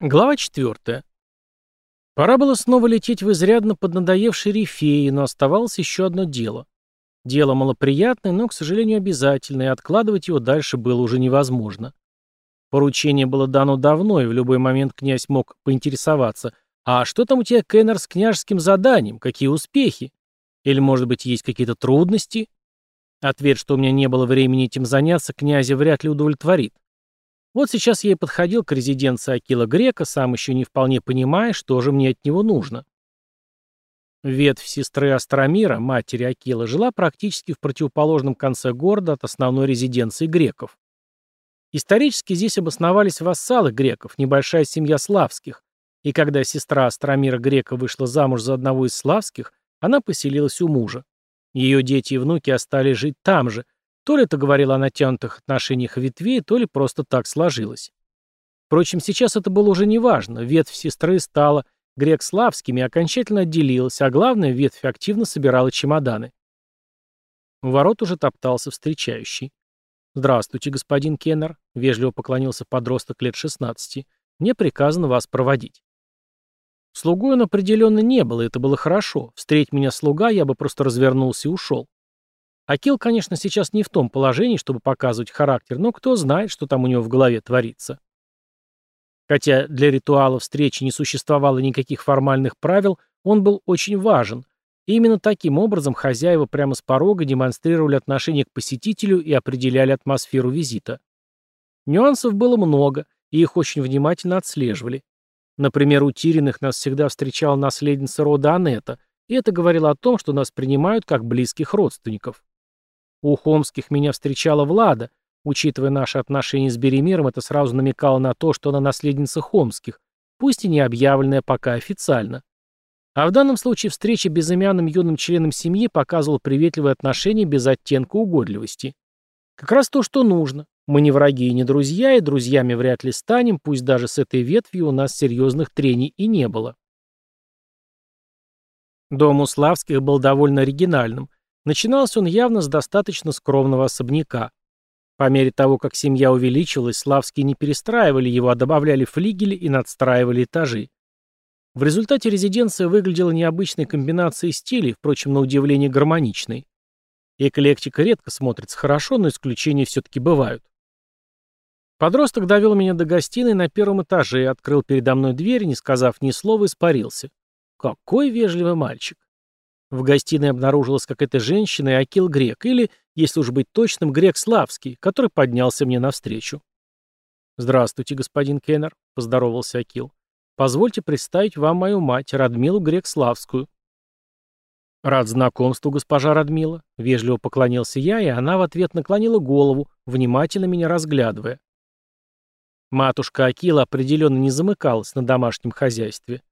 Глава 4. Пора было снова лететь в изрядно поднадоевший рифеи, но оставалось еще одно дело. Дело малоприятное, но, к сожалению, обязательное, и откладывать его дальше было уже невозможно. Поручение было дано давно, и в любой момент князь мог поинтересоваться, а что там у тебя, Кеннер, с княжеским заданием, какие успехи? Или, может быть, есть какие-то трудности? Ответ, что у меня не было времени этим заняться, князя вряд ли удовлетворит. Вот сейчас я и подходил к резиденции Акила Грека, сам еще не вполне понимая, что же мне от него нужно. Ветвь сестры Астромира, матери Акила, жила практически в противоположном конце города от основной резиденции греков. Исторически здесь обосновались вассалы греков, небольшая семья славских, и когда сестра Астромира Грека вышла замуж за одного из славских, она поселилась у мужа. Ее дети и внуки остались жить там же – то ли это говорило о натянутых отношениях ветвей, то ли просто так сложилось. Впрочем, сейчас это было уже неважно. Ветвь сестры стала грек-славскими окончательно отделилась, а главное, ветвь активно собирала чемоданы. У ворот уже топтался встречающий. «Здравствуйте, господин Кеннер», — вежливо поклонился подросток лет 16. «Мне приказано вас проводить». Слугой он определенно не был, и это было хорошо. Встреть меня слуга, я бы просто развернулся и ушел. Акил, конечно, сейчас не в том положении, чтобы показывать характер, но кто знает, что там у него в голове творится. Хотя для ритуала встречи не существовало никаких формальных правил, он был очень важен. И именно таким образом хозяева прямо с порога демонстрировали отношение к посетителю и определяли атмосферу визита. Нюансов было много, и их очень внимательно отслеживали. Например, у Тириных нас всегда встречала наследница рода Анетта, и это говорило о том, что нас принимают как близких родственников. У Хомских меня встречала Влада. Учитывая наши отношения с Беремиром, это сразу намекало на то, что она наследница Хомских, пусть и не объявленная пока официально. А в данном случае встреча безымянным юным членом семьи показывала приветливое отношение без оттенка угодливости. Как раз то, что нужно. Мы не враги и не друзья, и друзьями вряд ли станем, пусть даже с этой ветвью у нас серьезных трений и не было. Дом у Славских был довольно оригинальным. Начинался он явно с достаточно скромного особняка. По мере того, как семья увеличилась, славские не перестраивали его, а добавляли флигели и надстраивали этажи. В результате резиденция выглядела необычной комбинацией стилей, впрочем, на удивление гармоничной. Эклектика редко смотрится хорошо, но исключения все-таки бывают. Подросток довел меня до гостиной на первом этаже, открыл передо мной дверь, не сказав ни слова, испарился. Какой вежливый мальчик. В гостиной обнаружилась какая-то женщина и Акил Грек, или, если уж быть точным, Грек Славский, который поднялся мне навстречу. «Здравствуйте, господин Кеннер», — поздоровался Акил. «Позвольте представить вам мою мать, Радмилу Грек Славскую». «Рад знакомству, госпожа Радмила», — вежливо поклонился я, и она в ответ наклонила голову, внимательно меня разглядывая. Матушка Акила определенно не замыкалась на домашнем хозяйстве.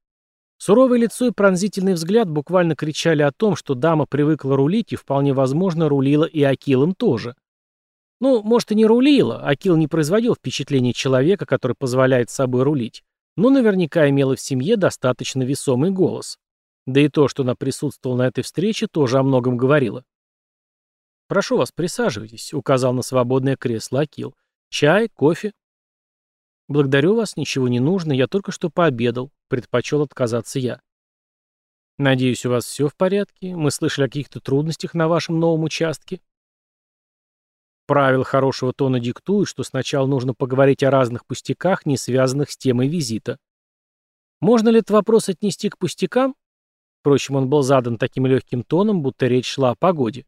Суровое лицо и пронзительный взгляд буквально кричали о том, что дама привыкла рулить и, вполне возможно, рулила и Акилом тоже. Ну, может, и не рулила, Акил не производил впечатления человека, который позволяет собой рулить, но наверняка имела в семье достаточно весомый голос. Да и то, что она присутствовала на этой встрече, тоже о многом говорило. «Прошу вас, присаживайтесь», — указал на свободное кресло Акил. «Чай, кофе?» «Благодарю вас, ничего не нужно, я только что пообедал», — предпочел отказаться я. «Надеюсь, у вас все в порядке? Мы слышали о каких-то трудностях на вашем новом участке?» Правила хорошего тона диктуют, что сначала нужно поговорить о разных пустяках, не связанных с темой визита. Можно ли этот вопрос отнести к пустякам? Впрочем, он был задан таким легким тоном, будто речь шла о погоде.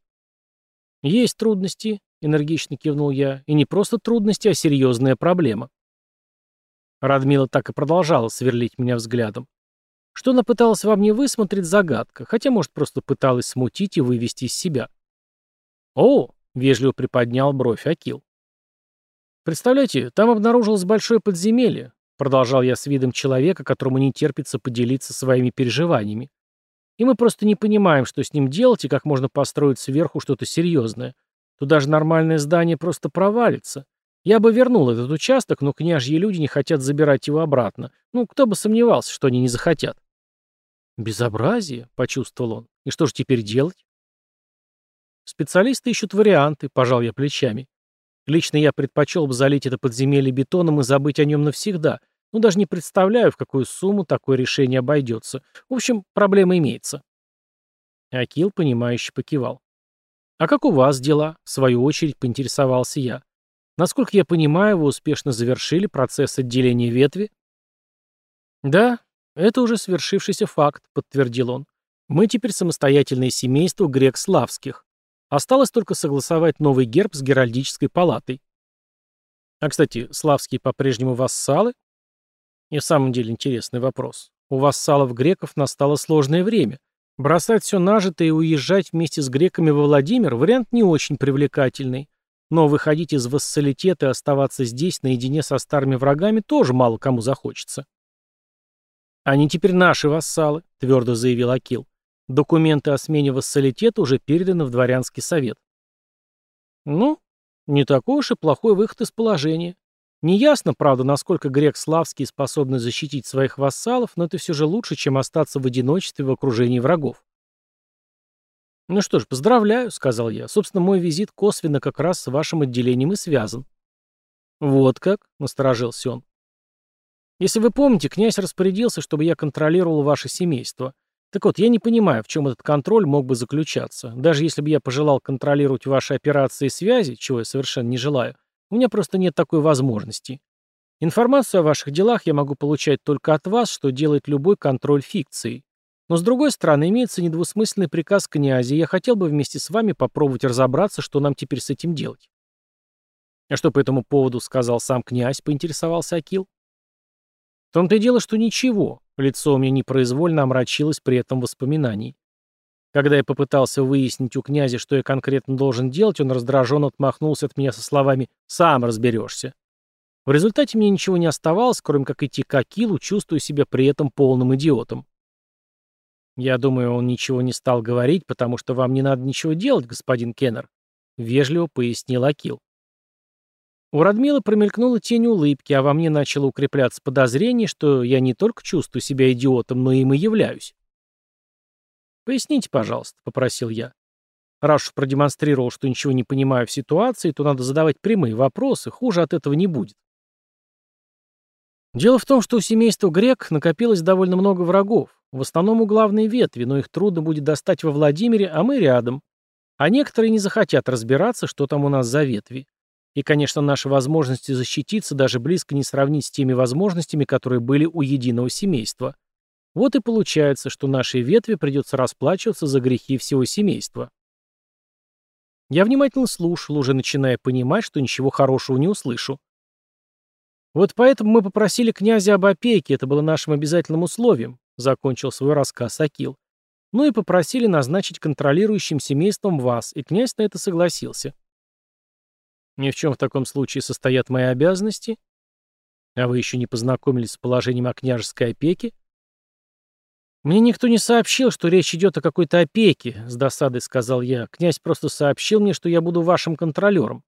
«Есть трудности», — энергично кивнул я, — «и не просто трудности, а серьезная проблема». Радмила так и продолжала сверлить меня взглядом. Что она пыталась во мне высмотреть, загадка, хотя, может, просто пыталась смутить и вывести из себя. «О!» — вежливо приподнял бровь Акил. «Представляете, там обнаружилось большое подземелье», — продолжал я с видом человека, которому не терпится поделиться своими переживаниями. «И мы просто не понимаем, что с ним делать и как можно построить сверху что-то серьезное. Тут даже нормальное здание просто провалится. Я бы вернул этот участок, но княжьи люди не хотят забирать его обратно. Ну, кто бы сомневался, что они не захотят. Безобразие, почувствовал он. И что же теперь делать? Специалисты ищут варианты, пожал я плечами. Лично я предпочел бы залить это подземелье бетоном и забыть о нем навсегда. Ну, даже не представляю, в какую сумму такое решение обойдется. В общем, проблема имеется. Акил, понимающе покивал. «А как у вас дела?» — в свою очередь поинтересовался я. «Насколько я понимаю, вы успешно завершили процесс отделения ветви?» «Да, это уже свершившийся факт», — подтвердил он. «Мы теперь самостоятельное семейство грек-славских. Осталось только согласовать новый герб с Геральдической палатой». «А, кстати, славские по-прежнему вассалы?» И в самом деле интересный вопрос. У вассалов греков настало сложное время. Бросать все нажитое и уезжать вместе с греками во Владимир – вариант не очень привлекательный. Но выходить из вассалитета и оставаться здесь наедине со старыми врагами тоже мало кому захочется. «Они теперь наши вассалы», – твердо заявил Акил. «Документы о смене вассалитета уже переданы в дворянский совет». «Ну, не такой уж и плохой выход из положения. Неясно, правда, насколько грек Славский способен защитить своих вассалов, но это все же лучше, чем остаться в одиночестве в окружении врагов. «Ну что ж, поздравляю», — сказал я. «Собственно, мой визит косвенно как раз с вашим отделением и связан». «Вот как?» — насторожился он. «Если вы помните, князь распорядился, чтобы я контролировал ваше семейство. Так вот, я не понимаю, в чем этот контроль мог бы заключаться. Даже если бы я пожелал контролировать ваши операции и связи, чего я совершенно не желаю, у меня просто нет такой возможности. Информацию о ваших делах я могу получать только от вас, что делает любой контроль фикции. Но с другой стороны, имеется недвусмысленный приказ князя, и я хотел бы вместе с вами попробовать разобраться, что нам теперь с этим делать. А что по этому поводу сказал сам князь, поинтересовался Акил. В том-то и дело, что ничего. Лицо у меня непроизвольно омрачилось при этом воспоминании. Когда я попытался выяснить у князя, что я конкретно должен делать, он раздраженно отмахнулся от меня со словами «сам разберешься». В результате мне ничего не оставалось, кроме как идти к Акилу, чувствуя себя при этом полным идиотом. «Я думаю, он ничего не стал говорить, потому что вам не надо ничего делать, господин Кеннер», — вежливо пояснил Акил. У Радмила промелькнула тень улыбки, а во мне начало укрепляться подозрение, что я не только чувствую себя идиотом, но им и являюсь. «Поясните, пожалуйста», — попросил я. Раз уж продемонстрировал, что ничего не понимаю в ситуации, то надо задавать прямые вопросы, хуже от этого не будет. Дело в том, что у семейства Грек накопилось довольно много врагов, в основном у главной ветви, но их трудно будет достать во Владимире, а мы рядом. А некоторые не захотят разбираться, что там у нас за ветви. И, конечно, наши возможности защититься даже близко не сравнить с теми возможностями, которые были у единого семейства. Вот и получается, что нашей ветви придется расплачиваться за грехи всего семейства. Я внимательно слушал, уже начиная понимать, что ничего хорошего не услышу. Вот поэтому мы попросили князя об опеке, это было нашим обязательным условием, закончил свой рассказ Акил. Ну и попросили назначить контролирующим семейством вас, и князь на это согласился. Ни в чем в таком случае состоят мои обязанности? А вы еще не познакомились с положением о княжеской опеке? «Мне никто не сообщил, что речь идет о какой-то опеке», — с досадой сказал я. «Князь просто сообщил мне, что я буду вашим контролером».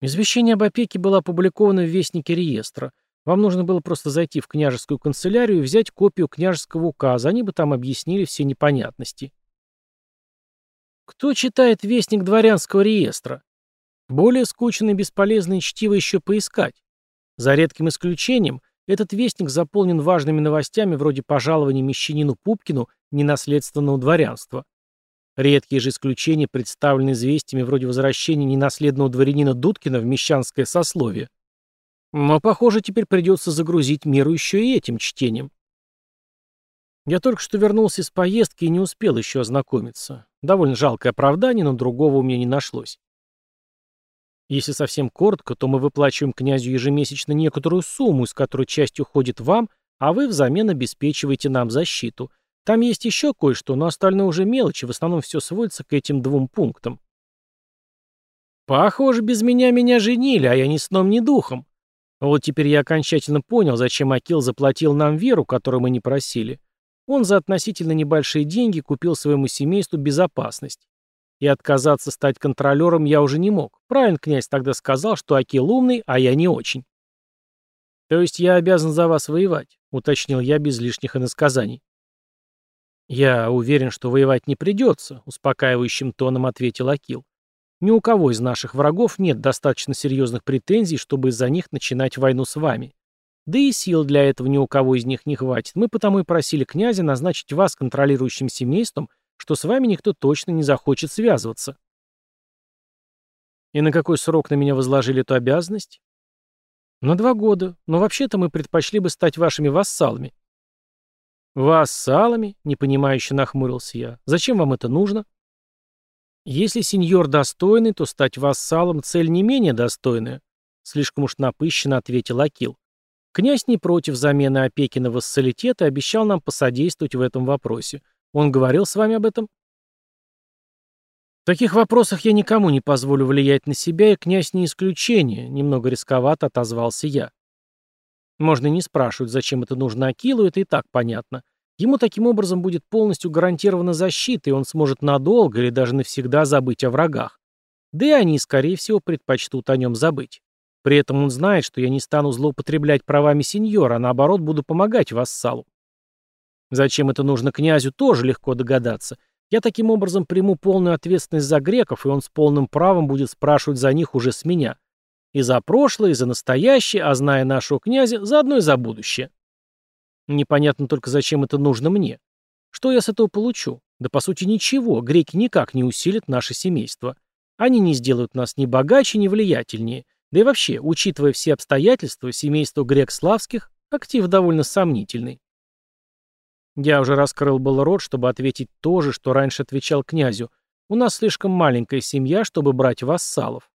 Извещение об опеке было опубликовано в Вестнике реестра. Вам нужно было просто зайти в княжескую канцелярию и взять копию княжеского указа, они бы там объяснили все непонятности. Кто читает Вестник дворянского реестра? Более скучно и бесполезное чтиво еще поискать. За редким исключением, этот вестник заполнен важными новостями вроде пожалования мещанину Пупкину ненаследственного дворянства. Редкие же исключения представлены известиями вроде возвращения ненаследного дворянина Дудкина в мещанское сословие. Но, похоже, теперь придется загрузить миру еще и этим чтением. Я только что вернулся из поездки и не успел еще ознакомиться. Довольно жалкое оправдание, но другого у меня не нашлось. Если совсем коротко, то мы выплачиваем князю ежемесячно некоторую сумму, из которой часть уходит вам, а вы взамен обеспечиваете нам защиту. Там есть еще кое-что, но остальное уже мелочи, в основном все сводится к этим двум пунктам. Похоже, без меня меня женили, а я ни сном, ни духом. Вот теперь я окончательно понял, зачем Акил заплатил нам веру, которую мы не просили. Он за относительно небольшие деньги купил своему семейству безопасность. И отказаться стать контролером я уже не мог. Правильно князь тогда сказал, что Акил умный, а я не очень. То есть я обязан за вас воевать, уточнил я без лишних иносказаний. Я уверен, что воевать не придется, успокаивающим тоном ответил Акил. Ни у кого из наших врагов нет достаточно серьезных претензий, чтобы из-за них начинать войну с вами. Да и сил для этого ни у кого из них не хватит. Мы потому и просили князя назначить вас контролирующим семейством, что с вами никто точно не захочет связываться. И на какой срок на меня возложили эту обязанность? На два года, но вообще-то мы предпочли бы стать вашими вассалами. Вассалами? Непонимающе нахмурился я. Зачем вам это нужно? Если сеньор достойный, то стать вассалом цель не менее достойная. Слишком уж напыщенно ответил Акил. Князь не против замены опеки на вассалитет и обещал нам посодействовать в этом вопросе. Он говорил с вами об этом? В таких вопросах я никому не позволю влиять на себя, и князь не исключение, немного рисковато отозвался я. Можно не спрашивать, зачем это нужно Акилу, это и так понятно. Ему таким образом будет полностью гарантирована защита, и он сможет надолго или даже навсегда забыть о врагах. Да и они, скорее всего, предпочтут о нем забыть. При этом он знает, что я не стану злоупотреблять правами сеньора, а наоборот буду помогать вассалу. Зачем это нужно князю, тоже легко догадаться. Я таким образом приму полную ответственность за греков, и он с полным правом будет спрашивать за них уже с меня. И за прошлое, и за настоящее, а зная нашего князя, заодно и за будущее. Непонятно только, зачем это нужно мне. Что я с этого получу? Да по сути ничего, греки никак не усилят наше семейство. Они не сделают нас ни богаче, ни влиятельнее. Да и вообще, учитывая все обстоятельства, семейство грек-славских актив довольно сомнительный. Я уже раскрыл был рот, чтобы ответить то же, что раньше отвечал князю. У нас слишком маленькая семья, чтобы брать вассалов.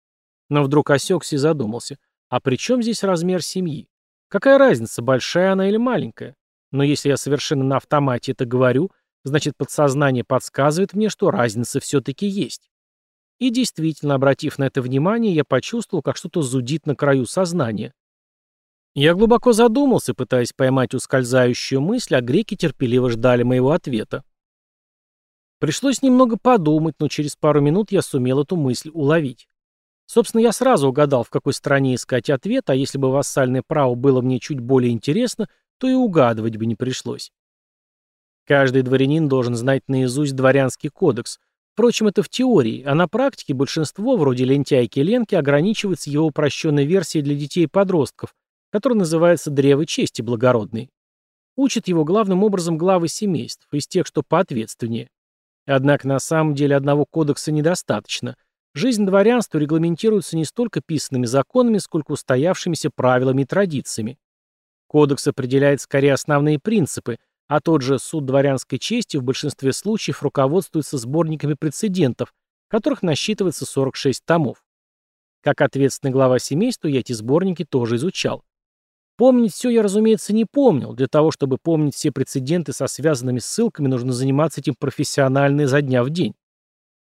Но вдруг осекся и задумался. А при чем здесь размер семьи? Какая разница, большая она или маленькая? Но если я совершенно на автомате это говорю, значит подсознание подсказывает мне, что разница все-таки есть. И действительно, обратив на это внимание, я почувствовал, как что-то зудит на краю сознания. Я глубоко задумался, пытаясь поймать ускользающую мысль, а греки терпеливо ждали моего ответа. Пришлось немного подумать, но через пару минут я сумел эту мысль уловить. Собственно, я сразу угадал, в какой стране искать ответ, а если бы вассальное право было мне чуть более интересно, то и угадывать бы не пришлось. Каждый дворянин должен знать наизусть дворянский кодекс. Впрочем, это в теории, а на практике большинство, вроде лентяйки Ленки, ограничивается его упрощенной версией для детей и подростков, который называется «Древо чести благородной». Учат его главным образом главы семейств, из тех, что поответственнее. Однако на самом деле одного кодекса недостаточно. Жизнь дворянства регламентируется не столько писанными законами, сколько устоявшимися правилами и традициями. Кодекс определяет скорее основные принципы, а тот же суд дворянской чести в большинстве случаев руководствуется сборниками прецедентов, которых насчитывается 46 томов. Как ответственный глава семейства я эти сборники тоже изучал. Помнить все я, разумеется, не помнил. Для того, чтобы помнить все прецеденты со связанными ссылками, нужно заниматься этим профессионально изо дня в день.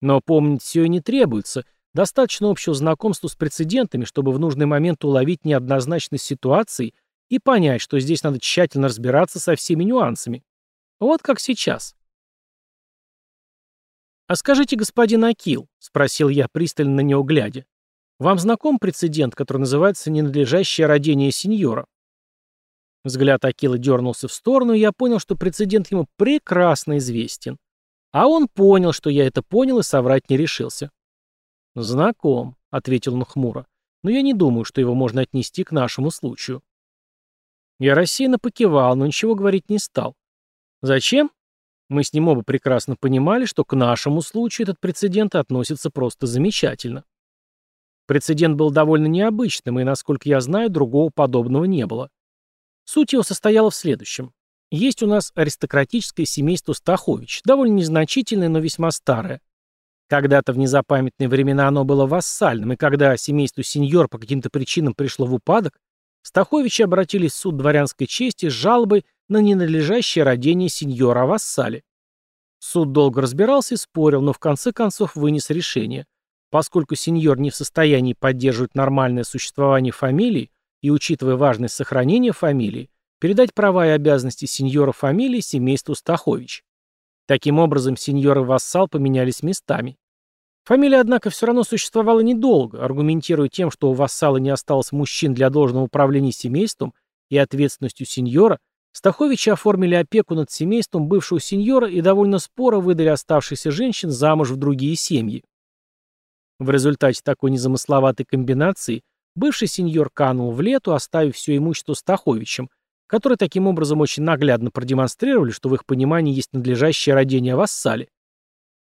Но помнить все и не требуется. Достаточно общего знакомства с прецедентами, чтобы в нужный момент уловить неоднозначность ситуации и понять, что здесь надо тщательно разбираться со всеми нюансами. Вот как сейчас. «А скажите, господин Акил», — спросил я, пристально на него глядя, «вам знаком прецедент, который называется «ненадлежащее родение сеньора»?» Взгляд Акила дернулся в сторону, и я понял, что прецедент ему прекрасно известен. А он понял, что я это понял, и соврать не решился. «Знаком», — ответил он хмуро, — «но я не думаю, что его можно отнести к нашему случаю». Я рассеянно покивал, но ничего говорить не стал. «Зачем?» Мы с ним оба прекрасно понимали, что к нашему случаю этот прецедент относится просто замечательно. Прецедент был довольно необычным, и, насколько я знаю, другого подобного не было. Суть его состояла в следующем. Есть у нас аристократическое семейство Стахович, довольно незначительное, но весьма старое. Когда-то в незапамятные времена оно было вассальным, и когда семейству сеньор по каким-то причинам пришло в упадок, Стаховичи обратились в суд дворянской чести с жалобой на ненадлежащее родение сеньора о вассале. Суд долго разбирался и спорил, но в конце концов вынес решение. Поскольку сеньор не в состоянии поддерживать нормальное существование фамилии, и, учитывая важность сохранения фамилии, передать права и обязанности сеньора фамилии семейству Стахович. Таким образом, сеньор и вассал поменялись местами. Фамилия, однако, все равно существовала недолго, аргументируя тем, что у вассала не осталось мужчин для должного управления семейством и ответственностью сеньора, Стаховичи оформили опеку над семейством бывшего сеньора и довольно споро выдали оставшихся женщин замуж в другие семьи. В результате такой незамысловатой комбинации бывший сеньор канул в лету, оставив все имущество Стаховичем, которые таким образом очень наглядно продемонстрировали, что в их понимании есть надлежащее родение вассали.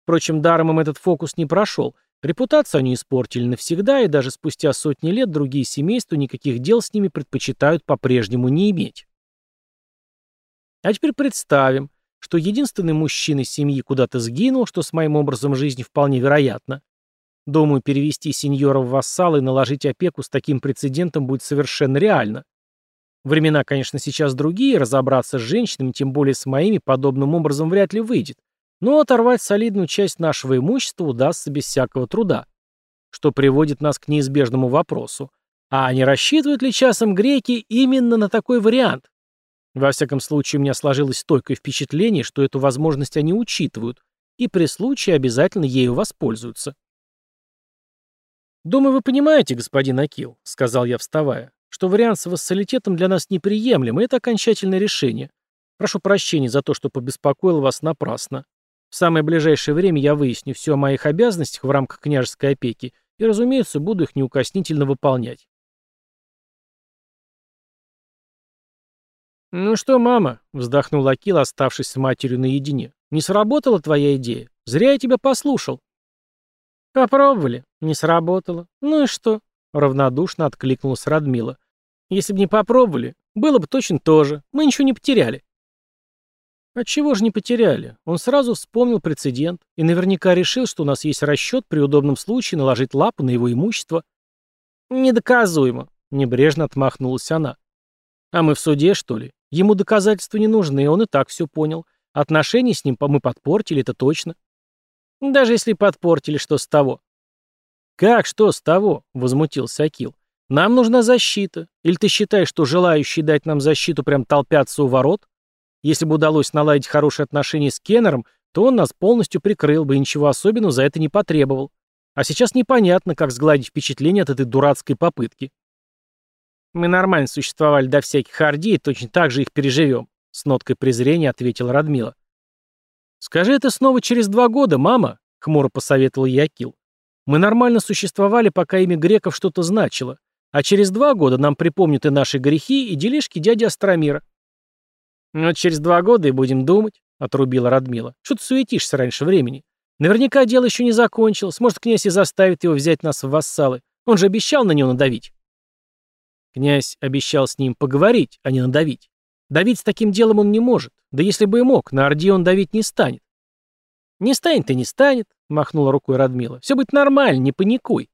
Впрочем, даром им этот фокус не прошел. Репутацию они испортили навсегда, и даже спустя сотни лет другие семейства никаких дел с ними предпочитают по-прежнему не иметь. А теперь представим, что единственный мужчина семьи куда-то сгинул, что с моим образом жизни вполне вероятно. Думаю, перевести сеньора в вассалы и наложить опеку с таким прецедентом будет совершенно реально. Времена, конечно, сейчас другие, разобраться с женщинами, тем более с моими, подобным образом вряд ли выйдет. Но оторвать солидную часть нашего имущества удастся без всякого труда. Что приводит нас к неизбежному вопросу. А не рассчитывают ли часом греки именно на такой вариант? Во всяком случае, у меня сложилось стойкое впечатление, что эту возможность они учитывают, и при случае обязательно ею воспользуются. «Думаю, вы понимаете, господин Акил», — сказал я, вставая, «что вариант с вассалитетом для нас неприемлем, и это окончательное решение. Прошу прощения за то, что побеспокоил вас напрасно. В самое ближайшее время я выясню все о моих обязанностях в рамках княжеской опеки и, разумеется, буду их неукоснительно выполнять. «Ну что, мама?» — вздохнул Акил, оставшись с матерью наедине. «Не сработала твоя идея? Зря я тебя послушал». «Попробовали. Не сработало. Ну и что?» — равнодушно откликнулась Радмила. «Если бы не попробовали, было бы точно то же. Мы ничего не потеряли». Отчего же не потеряли? Он сразу вспомнил прецедент и наверняка решил, что у нас есть расчет при удобном случае наложить лапу на его имущество. «Недоказуемо», — небрежно отмахнулась она. «А мы в суде, что ли? Ему доказательства не нужны, он и так все понял. Отношения с ним мы подпортили, это точно. Даже если подпортили, что с того? Как что с того? Возмутился Акил. Нам нужна защита. Или ты считаешь, что желающие дать нам защиту прям толпятся у ворот? Если бы удалось наладить хорошие отношения с Кеннером, то он нас полностью прикрыл бы и ничего особенного за это не потребовал. А сейчас непонятно, как сгладить впечатление от этой дурацкой попытки. Мы нормально существовали до всяких ордей точно так же их переживем», — с ноткой презрения ответила Радмила. «Скажи это снова через два года, мама», — хмуро посоветовал Якил. «Мы нормально существовали, пока имя греков что-то значило, а через два года нам припомнят и наши грехи, и делишки дяди Астромира». «Вот через два года и будем думать», — отрубила Радмила. «Что ты суетишься раньше времени? Наверняка дело еще не закончилось. Может, князь и заставит его взять нас в вассалы. Он же обещал на него надавить». Князь обещал с ним поговорить, а не надавить. Давить с таким делом он не может. Да если бы и мог, на Орде он давить не станет. «Не станет и не станет», — махнула рукой Радмила. «Все будет нормально, не паникуй».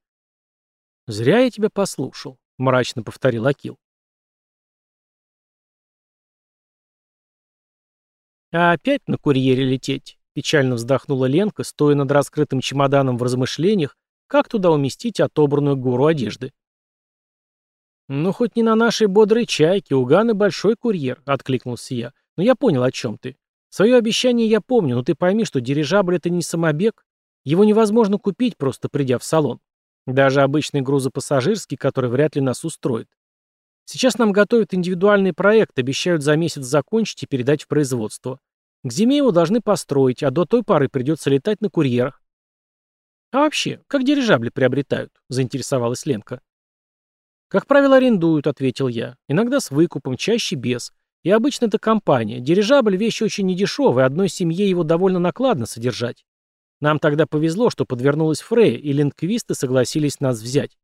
«Зря я тебя послушал», — мрачно повторил Акил. «А опять на курьере лететь?» — печально вздохнула Ленка, стоя над раскрытым чемоданом в размышлениях, как туда уместить отобранную гору одежды. «Ну, хоть не на нашей бодрой чайке, у Ганы большой курьер», — откликнулся я. «Но я понял, о чем ты. Свое обещание я помню, но ты пойми, что дирижабль — это не самобег. Его невозможно купить, просто придя в салон. Даже обычный грузопассажирский, который вряд ли нас устроит. Сейчас нам готовят индивидуальный проект, обещают за месяц закончить и передать в производство. К зиме его должны построить, а до той поры придется летать на курьерах. «А вообще, как дирижабли приобретают?» — заинтересовалась Ленка. «Как правило, арендуют», — ответил я. «Иногда с выкупом, чаще без. И обычно это компания. Дирижабль — вещь очень недешевая, одной семье его довольно накладно содержать. Нам тогда повезло, что подвернулась Фрея, и лингвисты согласились нас взять.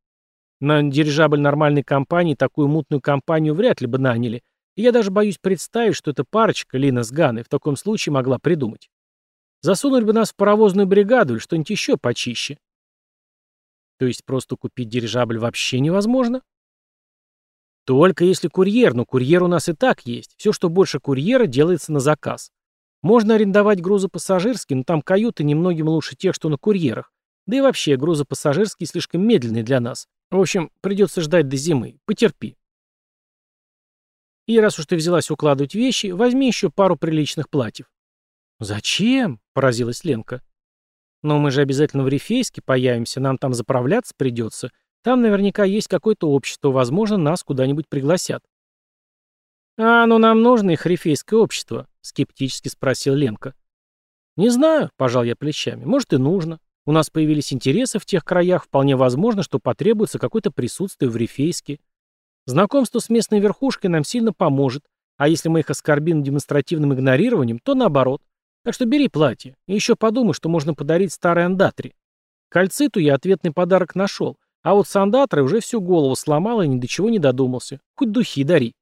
На дирижабль нормальной компании такую мутную компанию вряд ли бы наняли, и я даже боюсь представить, что эта парочка, Лина с Ганой, в таком случае могла придумать. Засунули бы нас в паровозную бригаду или что-нибудь еще почище. То есть просто купить дирижабль вообще невозможно? Только если курьер, но курьер у нас и так есть. Все, что больше курьера, делается на заказ. Можно арендовать грузопассажирские, но там каюты немногим лучше тех, что на курьерах. Да и вообще, грузопассажирские слишком медленные для нас. В общем, придется ждать до зимы. Потерпи. И раз уж ты взялась укладывать вещи, возьми еще пару приличных платьев. «Зачем?» — поразилась Ленка. «Но мы же обязательно в Рифейске появимся, нам там заправляться придется. Там наверняка есть какое-то общество, возможно, нас куда-нибудь пригласят. «А ну нам нужно их рифейское общество?» — скептически спросил Ленка. «Не знаю», — пожал я плечами. «Может и нужно. У нас появились интересы в тех краях, вполне возможно, что потребуется какое-то присутствие в Рифейске. Знакомство с местной верхушкой нам сильно поможет, а если мы их оскорбим демонстративным игнорированием, то наоборот. Так что бери платье. И еще подумай, что можно подарить старой андатре. Кальциту я ответный подарок нашел, а вот с андатрой уже всю голову сломал и ни до чего не додумался. Хоть духи дари.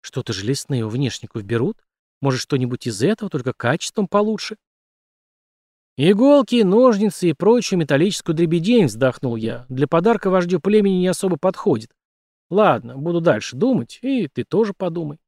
Что-то же лесные у внешников берут? Может, что-нибудь из этого, только качеством получше? «Иголки, ножницы и прочую металлическую дребедень», — вздохнул я. «Для подарка вождю племени не особо подходит. Ладно, буду дальше думать, и ты тоже подумай».